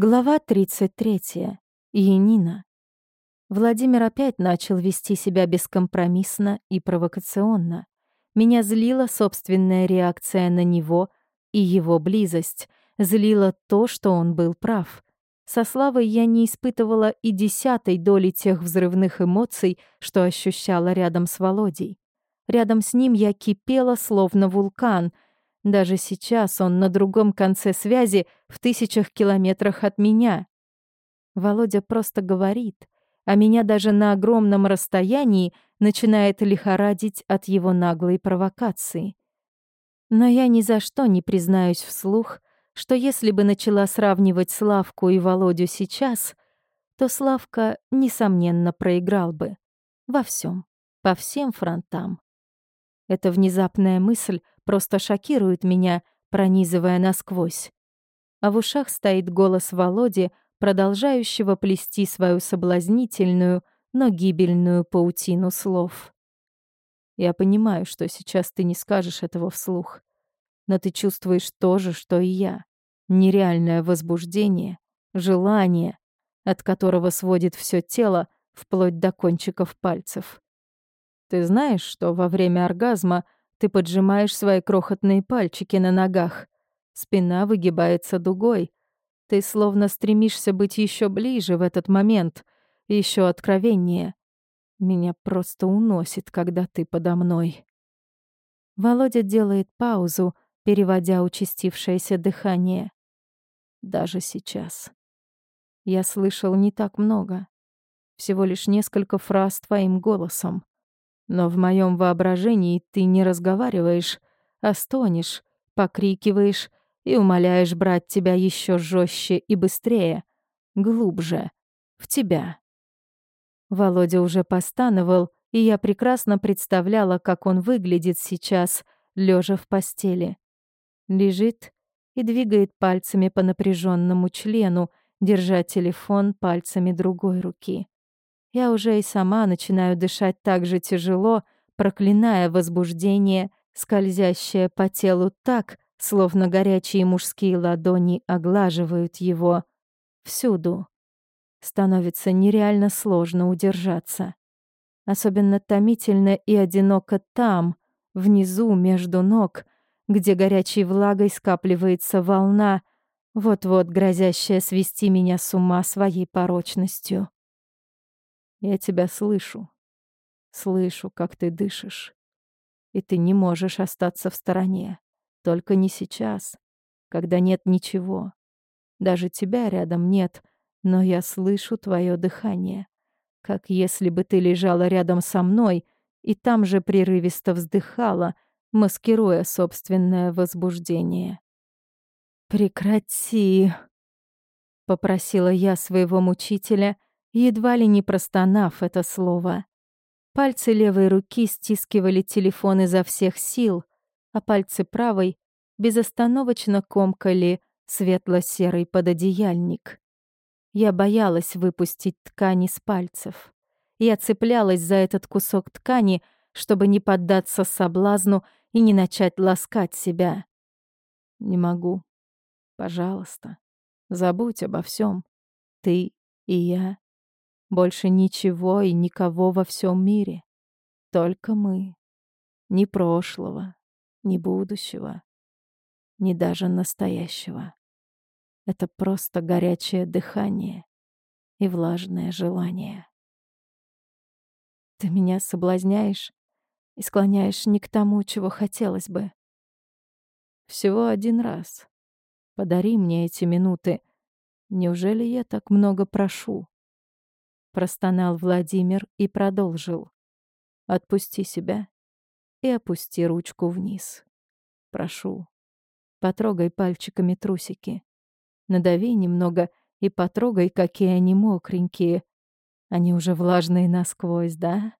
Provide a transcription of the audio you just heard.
Глава 33. Янина. Владимир опять начал вести себя бескомпромиссно и провокационно. Меня злила собственная реакция на него и его близость. Злило то, что он был прав. Со Славой я не испытывала и десятой доли тех взрывных эмоций, что ощущала рядом с Володей. Рядом с ним я кипела, словно вулкан — даже сейчас он на другом конце связи в тысячах километрах от меня. Володя просто говорит, а меня даже на огромном расстоянии начинает лихорадить от его наглой провокации. Но я ни за что не признаюсь вслух, что если бы начала сравнивать Славку и Володю сейчас, то Славка, несомненно, проиграл бы. Во всем, по всем фронтам. Эта внезапная мысль просто шокирует меня, пронизывая насквозь. А в ушах стоит голос Володи, продолжающего плести свою соблазнительную, но гибельную паутину слов. Я понимаю, что сейчас ты не скажешь этого вслух, но ты чувствуешь то же, что и я. Нереальное возбуждение, желание, от которого сводит все тело вплоть до кончиков пальцев. Ты знаешь, что во время оргазма ты поджимаешь свои крохотные пальчики на ногах. Спина выгибается дугой. Ты словно стремишься быть еще ближе в этот момент, еще откровеннее. Меня просто уносит, когда ты подо мной. Володя делает паузу, переводя участившееся дыхание. Даже сейчас. Я слышал не так много. Всего лишь несколько фраз твоим голосом. Но в моем воображении ты не разговариваешь, а стонешь, покрикиваешь и умоляешь брать тебя еще жестче и быстрее, глубже, в тебя. Володя уже постановал, и я прекрасно представляла, как он выглядит сейчас, лежа в постели. Лежит и двигает пальцами по напряженному члену, держа телефон пальцами другой руки. Я уже и сама начинаю дышать так же тяжело, проклиная возбуждение, скользящее по телу так, словно горячие мужские ладони оглаживают его. Всюду. Становится нереально сложно удержаться. Особенно томительно и одиноко там, внизу, между ног, где горячей влагой скапливается волна, вот-вот грозящая свести меня с ума своей порочностью. Я тебя слышу. Слышу, как ты дышишь. И ты не можешь остаться в стороне. Только не сейчас, когда нет ничего. Даже тебя рядом нет, но я слышу твое дыхание. Как если бы ты лежала рядом со мной и там же прерывисто вздыхала, маскируя собственное возбуждение. «Прекрати!» — попросила я своего мучителя — едва ли не простонав это слово. Пальцы левой руки стискивали телефон изо всех сил, а пальцы правой безостановочно комкали светло-серый пододеяльник. Я боялась выпустить ткани с пальцев. Я цеплялась за этот кусок ткани, чтобы не поддаться соблазну и не начать ласкать себя. Не могу. Пожалуйста, забудь обо всем. Ты и я. Больше ничего и никого во всем мире. Только мы. Ни прошлого, ни будущего, ни даже настоящего. Это просто горячее дыхание и влажное желание. Ты меня соблазняешь и склоняешь не к тому, чего хотелось бы. Всего один раз. Подари мне эти минуты. Неужели я так много прошу? Простонал Владимир и продолжил. Отпусти себя и опусти ручку вниз. Прошу. Потрогай пальчиками трусики. Надави немного и потрогай, какие они мокренькие. Они уже влажные насквозь, да?